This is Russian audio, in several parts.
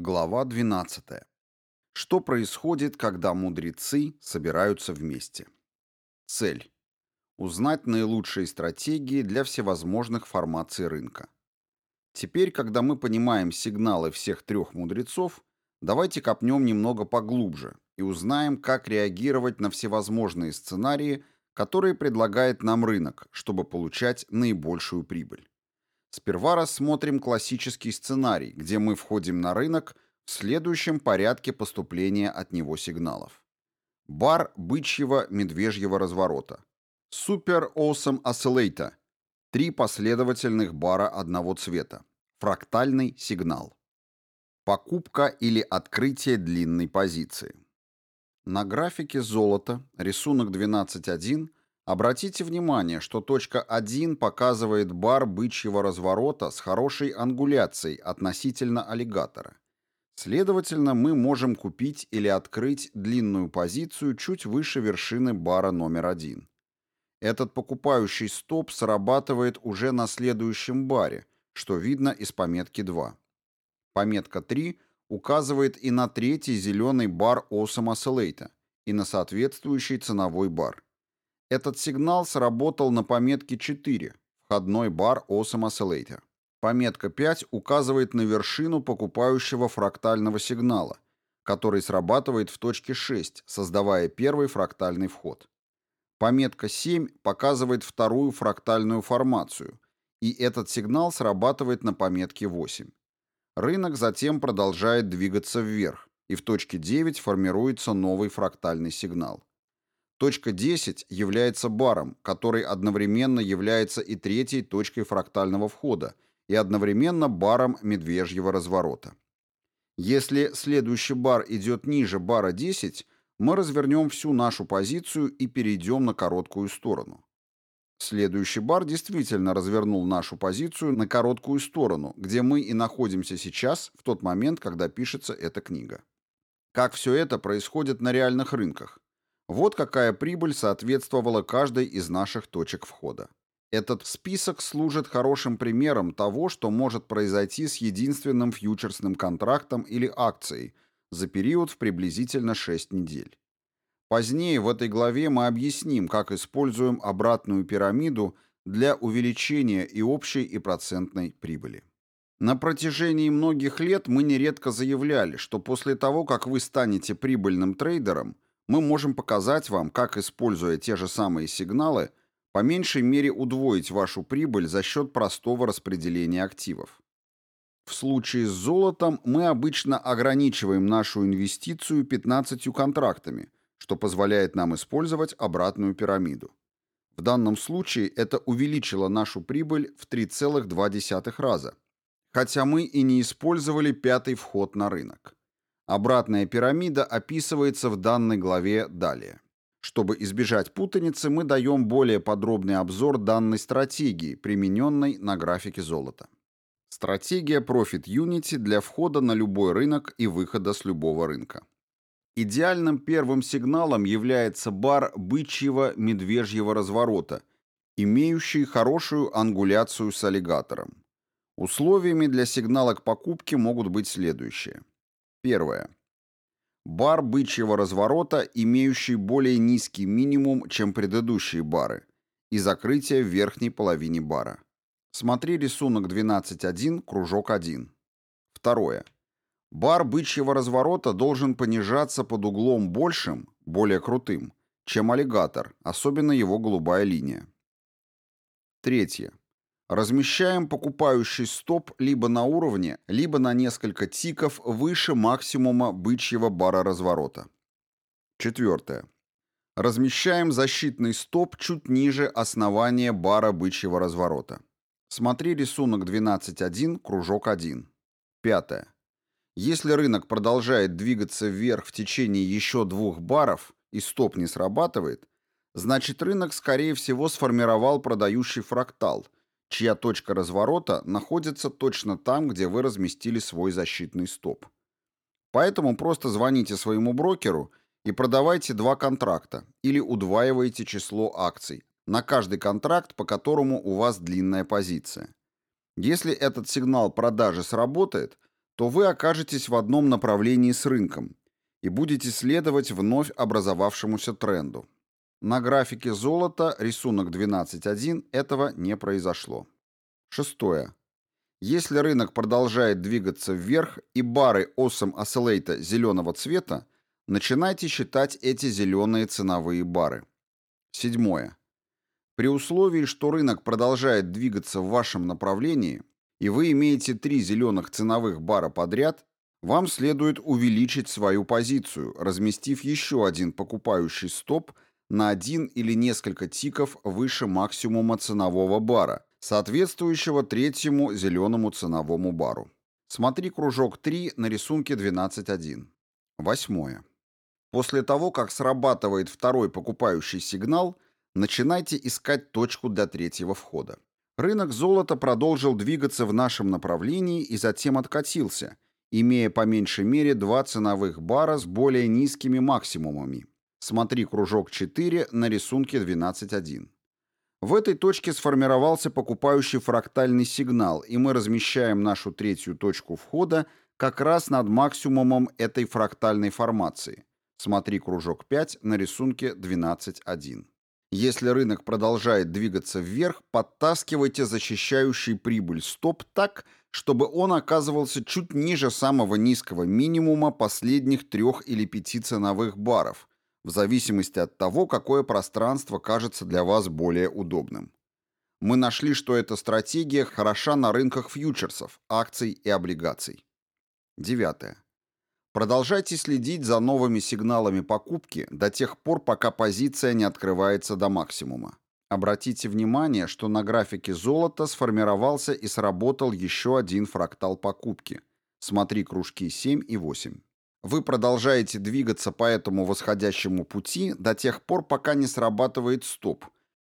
Глава 12. Что происходит, когда мудрецы собираются вместе? Цель. Узнать наилучшие стратегии для всевозможных формаций рынка. Теперь, когда мы понимаем сигналы всех трех мудрецов, давайте копнем немного поглубже и узнаем, как реагировать на всевозможные сценарии, которые предлагает нам рынок, чтобы получать наибольшую прибыль. Сперва рассмотрим классический сценарий, где мы входим на рынок в следующем порядке поступления от него сигналов. Бар бычьего медвежьего разворота. Super Awesome Oscillator. Три последовательных бара одного цвета. Фрактальный сигнал. Покупка или открытие длинной позиции. На графике золота, рисунок 12.1, Обратите внимание, что точка 1 показывает бар бычьего разворота с хорошей ангуляцией относительно аллигатора. Следовательно, мы можем купить или открыть длинную позицию чуть выше вершины бара номер 1. Этот покупающий стоп срабатывает уже на следующем баре, что видно из пометки 2. Пометка 3 указывает и на третий зеленый бар Awesome Oscillator, и на соответствующий ценовой бар. Этот сигнал сработал на пометке 4, входной бар Awesome Oscillator. Пометка 5 указывает на вершину покупающего фрактального сигнала, который срабатывает в точке 6, создавая первый фрактальный вход. Пометка 7 показывает вторую фрактальную формацию, и этот сигнал срабатывает на пометке 8. Рынок затем продолжает двигаться вверх, и в точке 9 формируется новый фрактальный сигнал. Точка 10 является баром, который одновременно является и третьей точкой фрактального входа, и одновременно баром медвежьего разворота. Если следующий бар идет ниже бара 10, мы развернем всю нашу позицию и перейдем на короткую сторону. Следующий бар действительно развернул нашу позицию на короткую сторону, где мы и находимся сейчас, в тот момент, когда пишется эта книга. Как все это происходит на реальных рынках? Вот какая прибыль соответствовала каждой из наших точек входа. Этот список служит хорошим примером того, что может произойти с единственным фьючерсным контрактом или акцией за период в приблизительно 6 недель. Позднее в этой главе мы объясним, как используем обратную пирамиду для увеличения и общей, и процентной прибыли. На протяжении многих лет мы нередко заявляли, что после того, как вы станете прибыльным трейдером – мы можем показать вам, как, используя те же самые сигналы, по меньшей мере удвоить вашу прибыль за счет простого распределения активов. В случае с золотом мы обычно ограничиваем нашу инвестицию 15 контрактами, что позволяет нам использовать обратную пирамиду. В данном случае это увеличило нашу прибыль в 3,2 раза, хотя мы и не использовали пятый вход на рынок. Обратная пирамида описывается в данной главе далее. Чтобы избежать путаницы, мы даем более подробный обзор данной стратегии, примененной на графике золота. Стратегия Profit Unity для входа на любой рынок и выхода с любого рынка. Идеальным первым сигналом является бар бычьего медвежьего разворота, имеющий хорошую ангуляцию с аллигатором. Условиями для сигнала к покупке могут быть следующие. Первое. Бар бычьего разворота, имеющий более низкий минимум, чем предыдущие бары, и закрытие в верхней половине бара. Смотри рисунок 12.1, кружок 1. Второе. Бар бычьего разворота должен понижаться под углом большим, более крутым, чем аллигатор, особенно его голубая линия. Третье. Размещаем покупающий стоп либо на уровне, либо на несколько тиков выше максимума бычьего бара разворота. Четвертое. Размещаем защитный стоп чуть ниже основания бара бычьего разворота. Смотри рисунок 12.1, кружок 1. Пятое. Если рынок продолжает двигаться вверх в течение еще двух баров и стоп не срабатывает, значит рынок, скорее всего, сформировал продающий фрактал – чья точка разворота находится точно там, где вы разместили свой защитный стоп. Поэтому просто звоните своему брокеру и продавайте два контракта или удваивайте число акций на каждый контракт, по которому у вас длинная позиция. Если этот сигнал продажи сработает, то вы окажетесь в одном направлении с рынком и будете следовать вновь образовавшемуся тренду. На графике золота, рисунок 12.1, этого не произошло. Шестое. Если рынок продолжает двигаться вверх и бары Awesome Oscillator зеленого цвета, начинайте считать эти зеленые ценовые бары. Седьмое. При условии, что рынок продолжает двигаться в вашем направлении, и вы имеете три зеленых ценовых бара подряд, вам следует увеличить свою позицию, разместив еще один покупающий стоп на один или несколько тиков выше максимума ценового бара, соответствующего третьему зеленому ценовому бару. Смотри кружок 3 на рисунке 12.1. Восьмое. После того, как срабатывает второй покупающий сигнал, начинайте искать точку для третьего входа. Рынок золота продолжил двигаться в нашем направлении и затем откатился, имея по меньшей мере два ценовых бара с более низкими максимумами. Смотри кружок 4 на рисунке 12.1. В этой точке сформировался покупающий фрактальный сигнал, и мы размещаем нашу третью точку входа как раз над максимумом этой фрактальной формации. Смотри кружок 5 на рисунке 12.1. Если рынок продолжает двигаться вверх, подтаскивайте защищающий прибыль стоп так, чтобы он оказывался чуть ниже самого низкого минимума последних трех или пяти ценовых баров, в зависимости от того, какое пространство кажется для вас более удобным. Мы нашли, что эта стратегия хороша на рынках фьючерсов, акций и облигаций. Девятое. Продолжайте следить за новыми сигналами покупки до тех пор, пока позиция не открывается до максимума. Обратите внимание, что на графике золота сформировался и сработал еще один фрактал покупки. Смотри кружки 7 и 8. Вы продолжаете двигаться по этому восходящему пути до тех пор, пока не срабатывает стоп,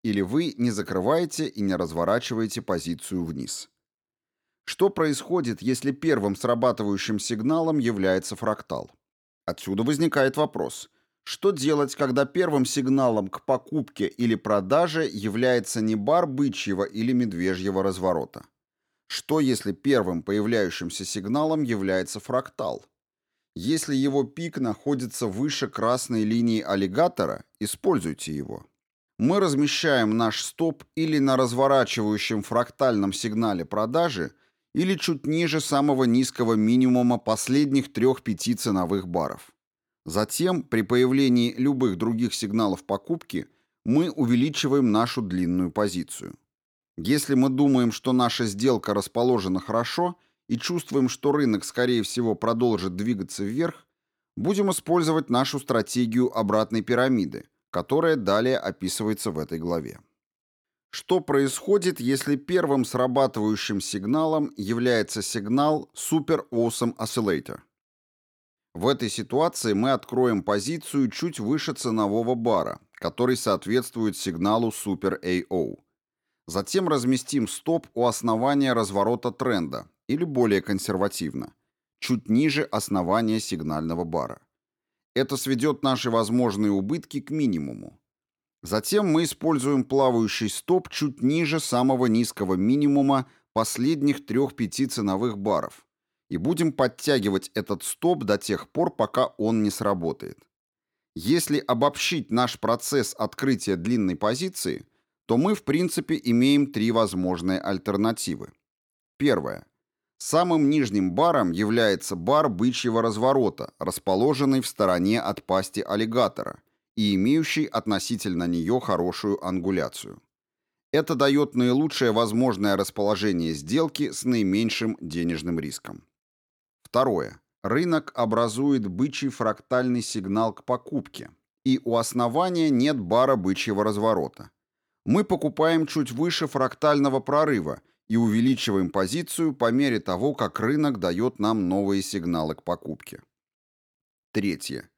или вы не закрываете и не разворачиваете позицию вниз. Что происходит, если первым срабатывающим сигналом является фрактал? Отсюда возникает вопрос. Что делать, когда первым сигналом к покупке или продаже является не бар бычьего или медвежьего разворота? Что, если первым появляющимся сигналом является фрактал? Если его пик находится выше красной линии аллигатора, используйте его. Мы размещаем наш стоп или на разворачивающем фрактальном сигнале продажи, или чуть ниже самого низкого минимума последних трех-пяти ценовых баров. Затем, при появлении любых других сигналов покупки, мы увеличиваем нашу длинную позицию. Если мы думаем, что наша сделка расположена хорошо – и чувствуем, что рынок, скорее всего, продолжит двигаться вверх, будем использовать нашу стратегию обратной пирамиды, которая далее описывается в этой главе. Что происходит, если первым срабатывающим сигналом является сигнал Super Awesome Oscillator? В этой ситуации мы откроем позицию чуть выше ценового бара, который соответствует сигналу Super AO. Затем разместим стоп у основания разворота тренда, или более консервативно, чуть ниже основания сигнального бара. Это сведет наши возможные убытки к минимуму. Затем мы используем плавающий стоп чуть ниже самого низкого минимума последних трех-пяти ценовых баров и будем подтягивать этот стоп до тех пор, пока он не сработает. Если обобщить наш процесс открытия длинной позиции, то мы в принципе имеем три возможные альтернативы. Первое. Самым нижним баром является бар бычьего разворота, расположенный в стороне от пасти аллигатора и имеющий относительно нее хорошую ангуляцию. Это дает наилучшее возможное расположение сделки с наименьшим денежным риском. Второе. Рынок образует бычий фрактальный сигнал к покупке, и у основания нет бара бычьего разворота. Мы покупаем чуть выше фрактального прорыва – и увеличиваем позицию по мере того, как рынок дает нам новые сигналы к покупке. Третье.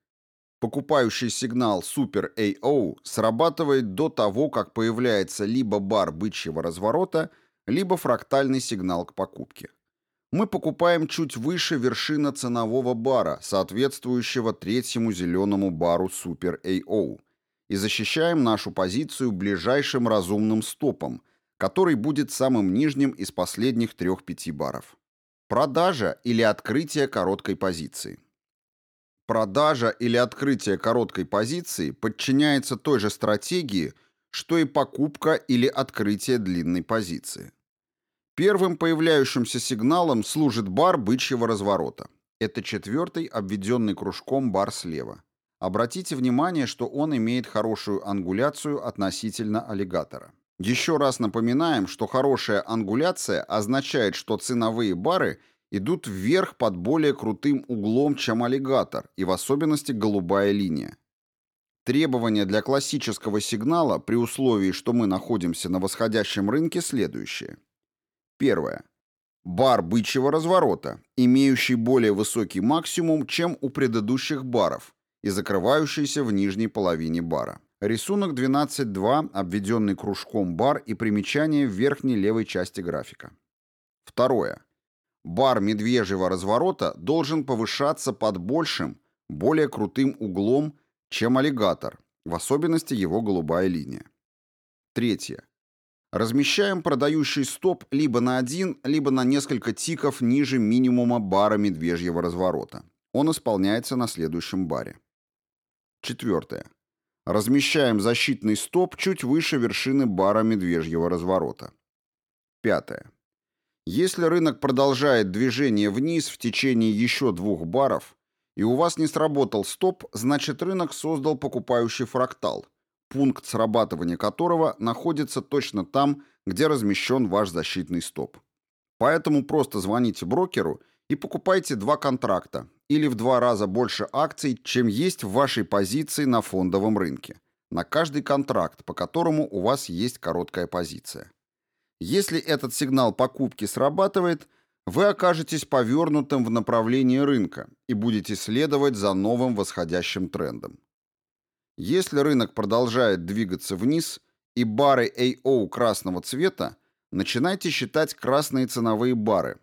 Покупающий сигнал Super AO срабатывает до того, как появляется либо бар бычьего разворота, либо фрактальный сигнал к покупке. Мы покупаем чуть выше вершины ценового бара, соответствующего третьему зеленому бару Super AO, и защищаем нашу позицию ближайшим разумным стопом – который будет самым нижним из последних трех-пяти баров. Продажа или открытие короткой позиции. Продажа или открытие короткой позиции подчиняется той же стратегии, что и покупка или открытие длинной позиции. Первым появляющимся сигналом служит бар бычьего разворота. Это четвертый, обведенный кружком бар слева. Обратите внимание, что он имеет хорошую ангуляцию относительно аллигатора. Еще раз напоминаем, что хорошая ангуляция означает, что ценовые бары идут вверх под более крутым углом, чем аллигатор, и в особенности голубая линия. Требования для классического сигнала при условии, что мы находимся на восходящем рынке, следующие. Первое. Бар бычьего разворота, имеющий более высокий максимум, чем у предыдущих баров, и закрывающийся в нижней половине бара. Рисунок 12.2, обведенный кружком бар и примечание в верхней левой части графика. Второе. Бар медвежьего разворота должен повышаться под большим, более крутым углом, чем аллигатор, в особенности его голубая линия. Третье. Размещаем продающий стоп либо на один, либо на несколько тиков ниже минимума бара медвежьего разворота. Он исполняется на следующем баре. Четвертое. Размещаем защитный стоп чуть выше вершины бара медвежьего разворота. Пятое. Если рынок продолжает движение вниз в течение еще двух баров, и у вас не сработал стоп, значит рынок создал покупающий фрактал, пункт срабатывания которого находится точно там, где размещен ваш защитный стоп. Поэтому просто звоните брокеру и покупайте два контракта, или в два раза больше акций, чем есть в вашей позиции на фондовом рынке, на каждый контракт, по которому у вас есть короткая позиция. Если этот сигнал покупки срабатывает, вы окажетесь повернутым в направлении рынка и будете следовать за новым восходящим трендом. Если рынок продолжает двигаться вниз и бары AO красного цвета, начинайте считать красные ценовые бары,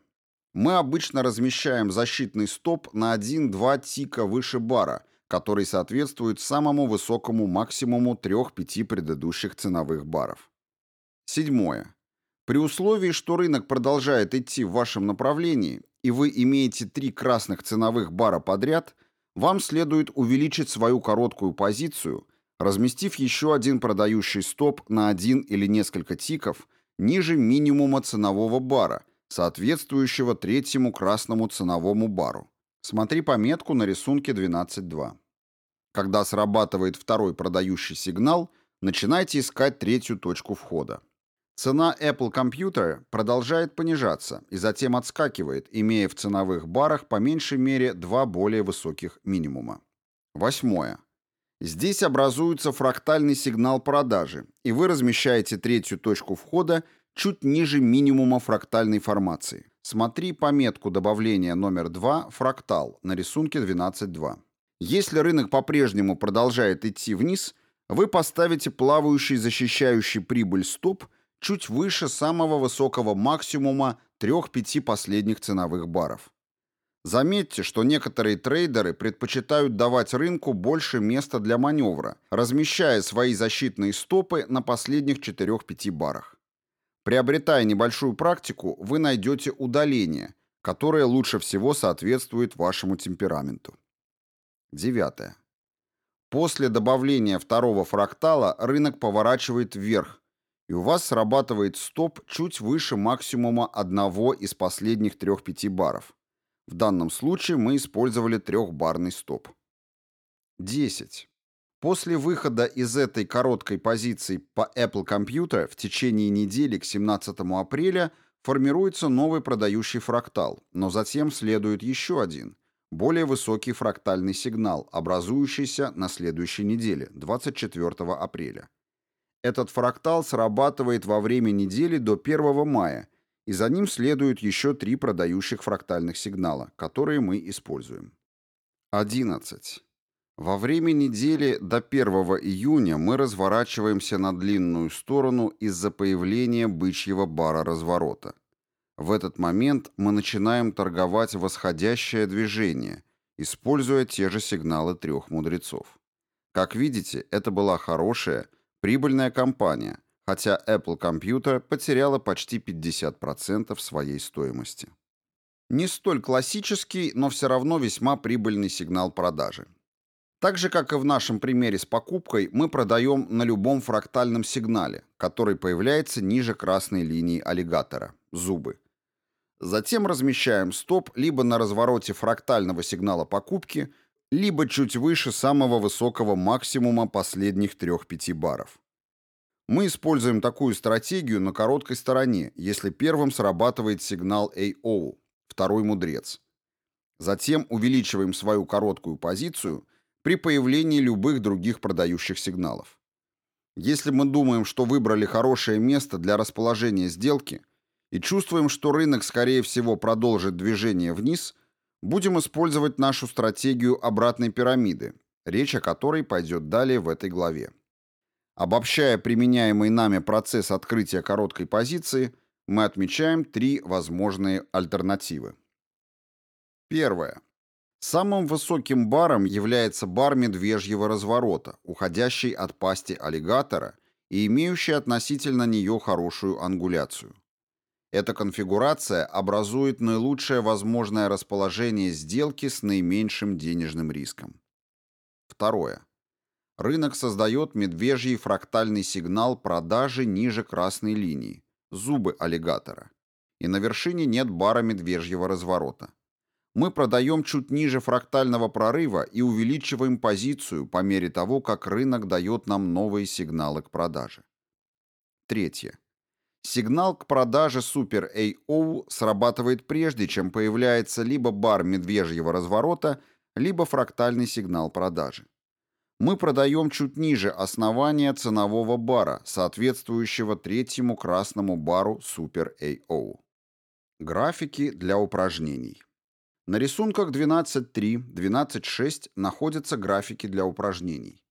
мы обычно размещаем защитный стоп на 1-2 тика выше бара, который соответствует самому высокому максимуму 3-5 предыдущих ценовых баров. Седьмое. При условии, что рынок продолжает идти в вашем направлении, и вы имеете три красных ценовых бара подряд, вам следует увеличить свою короткую позицию, разместив еще один продающий стоп на один или несколько тиков ниже минимума ценового бара – соответствующего третьему красному ценовому бару. Смотри пометку на рисунке 12.2. Когда срабатывает второй продающий сигнал, начинайте искать третью точку входа. Цена Apple Computer продолжает понижаться и затем отскакивает, имея в ценовых барах по меньшей мере два более высоких минимума. Восьмое. Здесь образуется фрактальный сигнал продажи, и вы размещаете третью точку входа чуть ниже минимума фрактальной формации. Смотри пометку добавления номер 2 «Фрактал» на рисунке 12.2. Если рынок по-прежнему продолжает идти вниз, вы поставите плавающий защищающий прибыль стоп чуть выше самого высокого максимума 3-5 последних ценовых баров. Заметьте, что некоторые трейдеры предпочитают давать рынку больше места для маневра, размещая свои защитные стопы на последних 4-5 барах. Приобретая небольшую практику, вы найдете удаление, которое лучше всего соответствует вашему темпераменту. Девятое. После добавления второго фрактала рынок поворачивает вверх, и у вас срабатывает стоп чуть выше максимума одного из последних трех-пяти баров. В данном случае мы использовали трехбарный стоп. 10. После выхода из этой короткой позиции по Apple Computer в течение недели к 17 апреля формируется новый продающий фрактал, но затем следует еще один, более высокий фрактальный сигнал, образующийся на следующей неделе, 24 апреля. Этот фрактал срабатывает во время недели до 1 мая, и за ним следуют еще три продающих фрактальных сигнала, которые мы используем. 11. Во время недели до 1 июня мы разворачиваемся на длинную сторону из-за появления бычьего бара разворота. В этот момент мы начинаем торговать восходящее движение, используя те же сигналы трех мудрецов. Как видите, это была хорошая, прибыльная компания, хотя Apple Computer потеряла почти 50% своей стоимости. Не столь классический, но все равно весьма прибыльный сигнал продажи. Так же, как и в нашем примере с покупкой, мы продаем на любом фрактальном сигнале, который появляется ниже красной линии аллигатора – зубы. Затем размещаем стоп либо на развороте фрактального сигнала покупки, либо чуть выше самого высокого максимума последних 3-5 баров. Мы используем такую стратегию на короткой стороне, если первым срабатывает сигнал AO, второй мудрец. Затем увеличиваем свою короткую позицию при появлении любых других продающих сигналов. Если мы думаем, что выбрали хорошее место для расположения сделки и чувствуем, что рынок, скорее всего, продолжит движение вниз, будем использовать нашу стратегию обратной пирамиды, речь о которой пойдет далее в этой главе. Обобщая применяемый нами процесс открытия короткой позиции, мы отмечаем три возможные альтернативы. Первое. Самым высоким баром является бар медвежьего разворота, уходящий от пасти аллигатора и имеющий относительно нее хорошую ангуляцию. Эта конфигурация образует наилучшее возможное расположение сделки с наименьшим денежным риском. Второе. Рынок создает медвежий фрактальный сигнал продажи ниже красной линии, зубы аллигатора, и на вершине нет бара медвежьего разворота мы продаем чуть ниже фрактального прорыва и увеличиваем позицию по мере того, как рынок дает нам новые сигналы к продаже. Третье. Сигнал к продаже Super AO срабатывает прежде, чем появляется либо бар медвежьего разворота, либо фрактальный сигнал продажи. Мы продаем чуть ниже основания ценового бара, соответствующего третьему красному бару Super AO. Графики для упражнений. На рисунках 12.3, 12.6 находятся графики для упражнений.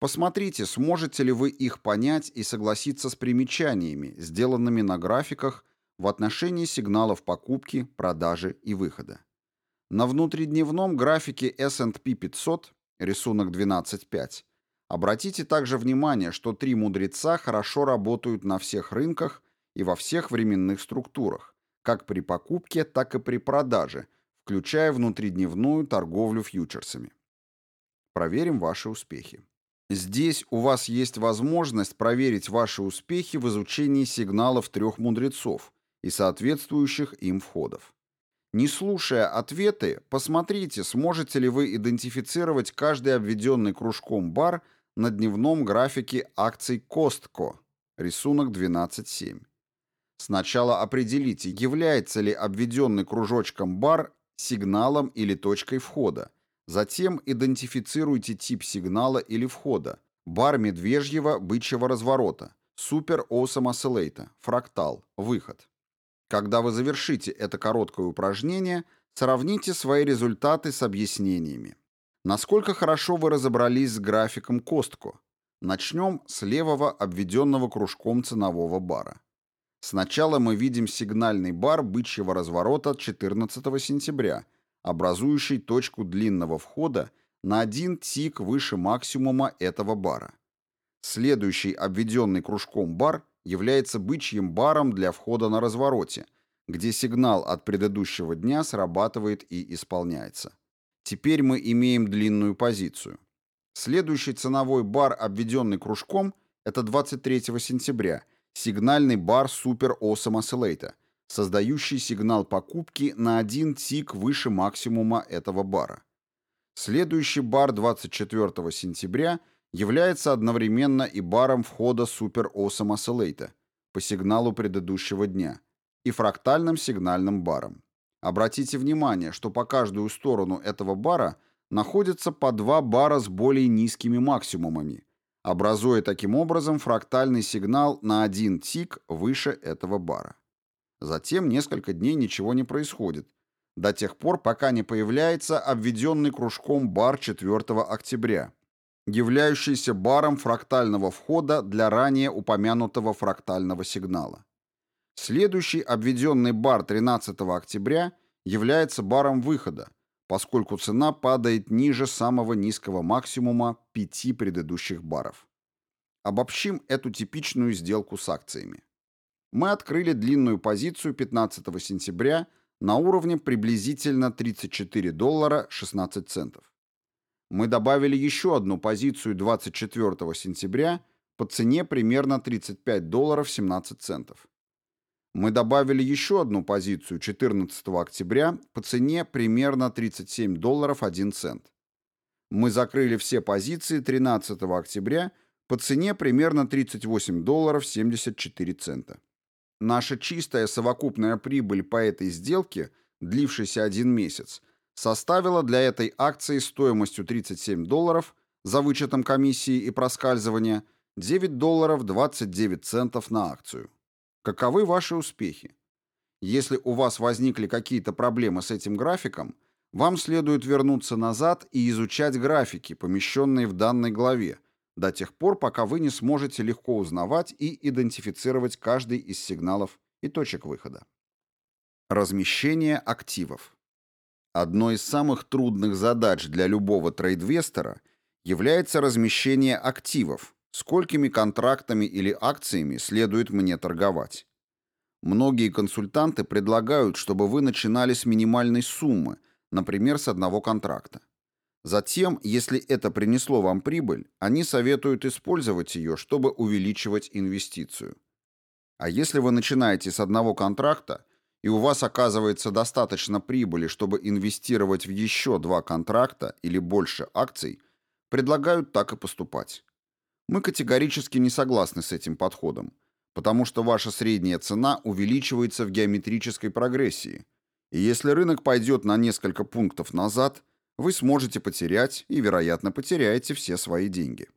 Посмотрите, сможете ли вы их понять и согласиться с примечаниями, сделанными на графиках в отношении сигналов покупки, продажи и выхода. На внутридневном графике S&P 500, рисунок 12.5, обратите также внимание, что три мудреца хорошо работают на всех рынках и во всех временных структурах, как при покупке, так и при продаже – включая внутридневную торговлю фьючерсами. Проверим ваши успехи. Здесь у вас есть возможность проверить ваши успехи в изучении сигналов трех мудрецов и соответствующих им входов. Не слушая ответы, посмотрите, сможете ли вы идентифицировать каждый обведенный кружком бар на дневном графике акций Костко, рисунок 12.7. Сначала определите, является ли обведенный кружочком бар сигналом или точкой входа. Затем идентифицируйте тип сигнала или входа. Бар медвежьего бычьего разворота. Супер Awesome Oscillator. Фрактал. Выход. Когда вы завершите это короткое упражнение, сравните свои результаты с объяснениями. Насколько хорошо вы разобрались с графиком Костко? Начнем с левого обведенного кружком ценового бара. Сначала мы видим сигнальный бар бычьего разворота 14 сентября, образующий точку длинного входа на один тик выше максимума этого бара. Следующий обведенный кружком бар является бычьим баром для входа на развороте, где сигнал от предыдущего дня срабатывает и исполняется. Теперь мы имеем длинную позицию. Следующий ценовой бар, обведенный кружком, это 23 сентября – сигнальный бар Super Awesome Oscillator, создающий сигнал покупки на один тик выше максимума этого бара. Следующий бар 24 сентября является одновременно и баром входа Super Awesome Oscillator по сигналу предыдущего дня и фрактальным сигнальным баром. Обратите внимание, что по каждую сторону этого бара находятся по два бара с более низкими максимумами, образуя таким образом фрактальный сигнал на один тик выше этого бара. Затем несколько дней ничего не происходит, до тех пор, пока не появляется обведенный кружком бар 4 октября, являющийся баром фрактального входа для ранее упомянутого фрактального сигнала. Следующий обведенный бар 13 октября является баром выхода, поскольку цена падает ниже самого низкого максимума пяти предыдущих баров. Обобщим эту типичную сделку с акциями. Мы открыли длинную позицию 15 сентября на уровне приблизительно 34 доллара 16 центов. Мы добавили еще одну позицию 24 сентября по цене примерно 35 долларов 17 центов. Мы добавили еще одну позицию 14 октября по цене примерно 37 долларов 1 цент. Мы закрыли все позиции 13 октября по цене примерно 38 долларов 74 цента. Наша чистая совокупная прибыль по этой сделке, длившейся один месяц, составила для этой акции стоимостью 37 долларов за вычетом комиссии и проскальзывания 9 долларов 29 центов на акцию. Каковы ваши успехи? Если у вас возникли какие-то проблемы с этим графиком, вам следует вернуться назад и изучать графики, помещенные в данной главе, до тех пор, пока вы не сможете легко узнавать и идентифицировать каждый из сигналов и точек выхода. Размещение активов. Одной из самых трудных задач для любого трейдвестора является размещение активов, сколькими контрактами или акциями следует мне торговать. Многие консультанты предлагают, чтобы вы начинали с минимальной суммы, например, с одного контракта. Затем, если это принесло вам прибыль, они советуют использовать ее, чтобы увеличивать инвестицию. А если вы начинаете с одного контракта, и у вас оказывается достаточно прибыли, чтобы инвестировать в еще два контракта или больше акций, предлагают так и поступать. Мы категорически не согласны с этим подходом, потому что ваша средняя цена увеличивается в геометрической прогрессии, и если рынок пойдет на несколько пунктов назад, вы сможете потерять и, вероятно, потеряете все свои деньги.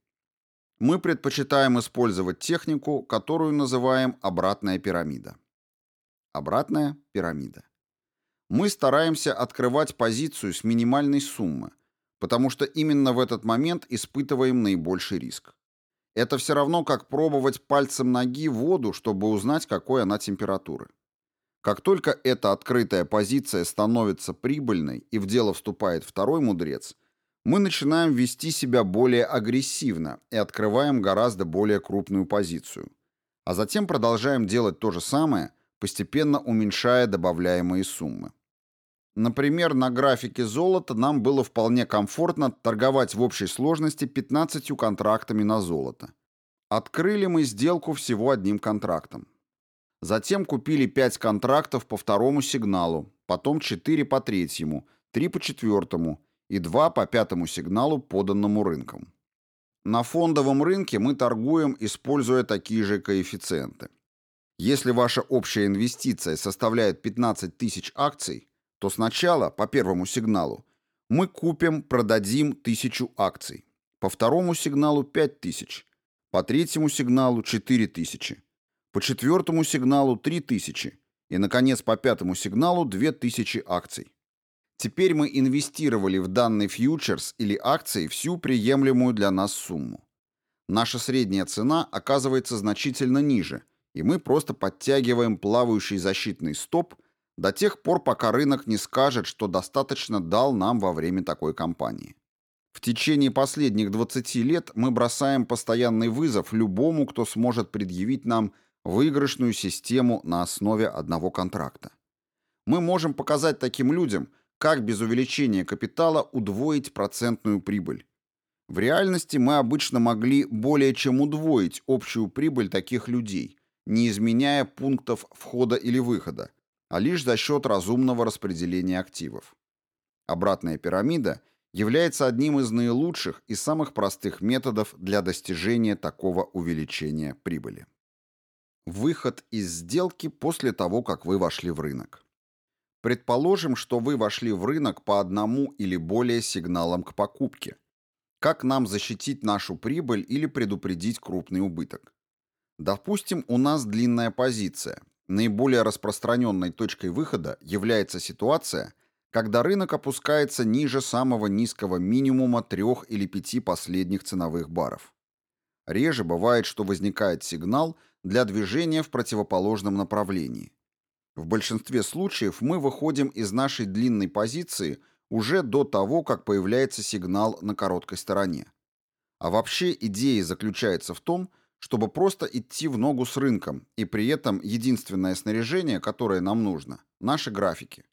Мы предпочитаем использовать технику, которую называем обратная пирамида. Обратная пирамида. Мы стараемся открывать позицию с минимальной суммы, потому что именно в этот момент испытываем наибольший риск. Это все равно, как пробовать пальцем ноги воду, чтобы узнать, какой она температуры. Как только эта открытая позиция становится прибыльной и в дело вступает второй мудрец, мы начинаем вести себя более агрессивно и открываем гораздо более крупную позицию. А затем продолжаем делать то же самое, постепенно уменьшая добавляемые суммы. Например, на графике золота нам было вполне комфортно торговать в общей сложности 15 контрактами на золото. Открыли мы сделку всего одним контрактом. Затем купили 5 контрактов по второму сигналу, потом 4 по третьему, 3 по четвертому и 2 по пятому сигналу, поданному рынком. На фондовом рынке мы торгуем, используя такие же коэффициенты. Если ваша общая инвестиция составляет 15 тысяч акций, то сначала, по первому сигналу, мы купим, продадим тысячу акций, по второму сигналу 5000, по третьему сигналу 4000, по четвертому сигналу 3000 и, наконец, по пятому сигналу 2000 акций. Теперь мы инвестировали в данный фьючерс или акции всю приемлемую для нас сумму. Наша средняя цена оказывается значительно ниже, и мы просто подтягиваем плавающий защитный стоп – до тех пор, пока рынок не скажет, что достаточно дал нам во время такой кампании. В течение последних 20 лет мы бросаем постоянный вызов любому, кто сможет предъявить нам выигрышную систему на основе одного контракта. Мы можем показать таким людям, как без увеличения капитала удвоить процентную прибыль. В реальности мы обычно могли более чем удвоить общую прибыль таких людей, не изменяя пунктов входа или выхода, а лишь за счет разумного распределения активов. Обратная пирамида является одним из наилучших и самых простых методов для достижения такого увеличения прибыли. Выход из сделки после того, как вы вошли в рынок. Предположим, что вы вошли в рынок по одному или более сигналам к покупке. Как нам защитить нашу прибыль или предупредить крупный убыток? Допустим, у нас длинная позиция, Наиболее распространенной точкой выхода является ситуация, когда рынок опускается ниже самого низкого минимума трех или пяти последних ценовых баров. Реже бывает, что возникает сигнал для движения в противоположном направлении. В большинстве случаев мы выходим из нашей длинной позиции уже до того, как появляется сигнал на короткой стороне. А вообще идея заключается в том, чтобы просто идти в ногу с рынком, и при этом единственное снаряжение, которое нам нужно – наши графики.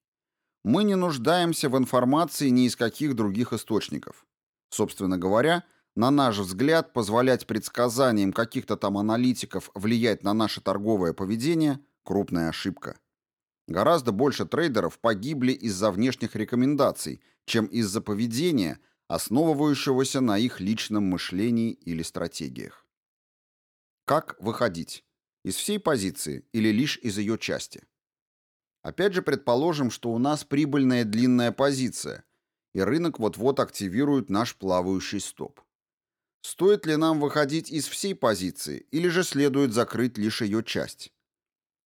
Мы не нуждаемся в информации ни из каких других источников. Собственно говоря, на наш взгляд, позволять предсказаниям каких-то там аналитиков влиять на наше торговое поведение – крупная ошибка. Гораздо больше трейдеров погибли из-за внешних рекомендаций, чем из-за поведения, основывающегося на их личном мышлении или стратегиях. Как выходить? Из всей позиции или лишь из ее части? Опять же предположим, что у нас прибыльная длинная позиция, и рынок вот-вот активирует наш плавающий стоп. Стоит ли нам выходить из всей позиции или же следует закрыть лишь ее часть?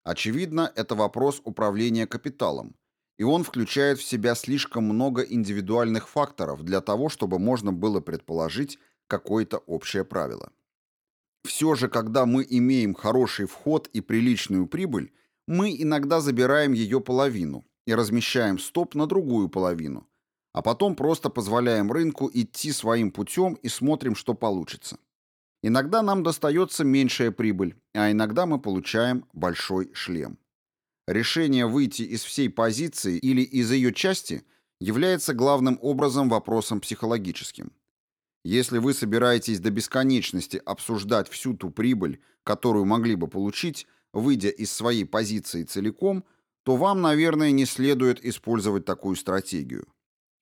Очевидно, это вопрос управления капиталом, и он включает в себя слишком много индивидуальных факторов для того, чтобы можно было предположить какое-то общее правило. Все же, когда мы имеем хороший вход и приличную прибыль, мы иногда забираем ее половину и размещаем стоп на другую половину, а потом просто позволяем рынку идти своим путем и смотрим, что получится. Иногда нам достается меньшая прибыль, а иногда мы получаем большой шлем. Решение выйти из всей позиции или из ее части является главным образом вопросом психологическим. Если вы собираетесь до бесконечности обсуждать всю ту прибыль, которую могли бы получить, выйдя из своей позиции целиком, то вам, наверное, не следует использовать такую стратегию.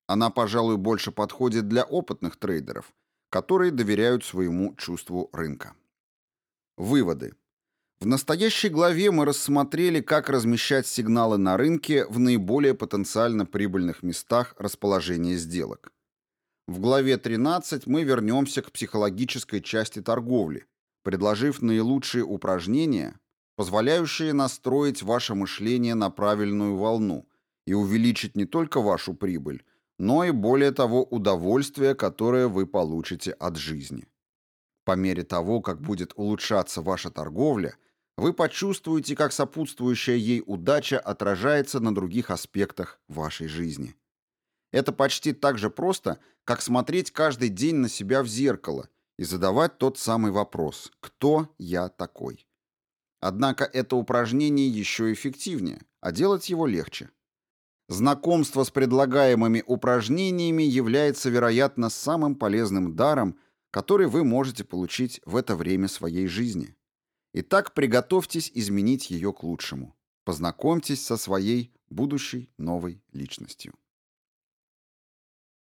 Она, пожалуй, больше подходит для опытных трейдеров, которые доверяют своему чувству рынка. Выводы. В настоящей главе мы рассмотрели, как размещать сигналы на рынке в наиболее потенциально прибыльных местах расположения сделок. В главе 13 мы вернемся к психологической части торговли, предложив наилучшие упражнения, позволяющие настроить ваше мышление на правильную волну и увеличить не только вашу прибыль, но и более того удовольствие, которое вы получите от жизни. По мере того, как будет улучшаться ваша торговля, вы почувствуете, как сопутствующая ей удача отражается на других аспектах вашей жизни. Это почти так же просто, как смотреть каждый день на себя в зеркало и задавать тот самый вопрос «Кто я такой?». Однако это упражнение еще эффективнее, а делать его легче. Знакомство с предлагаемыми упражнениями является, вероятно, самым полезным даром, который вы можете получить в это время своей жизни. Итак, приготовьтесь изменить ее к лучшему. Познакомьтесь со своей будущей новой личностью.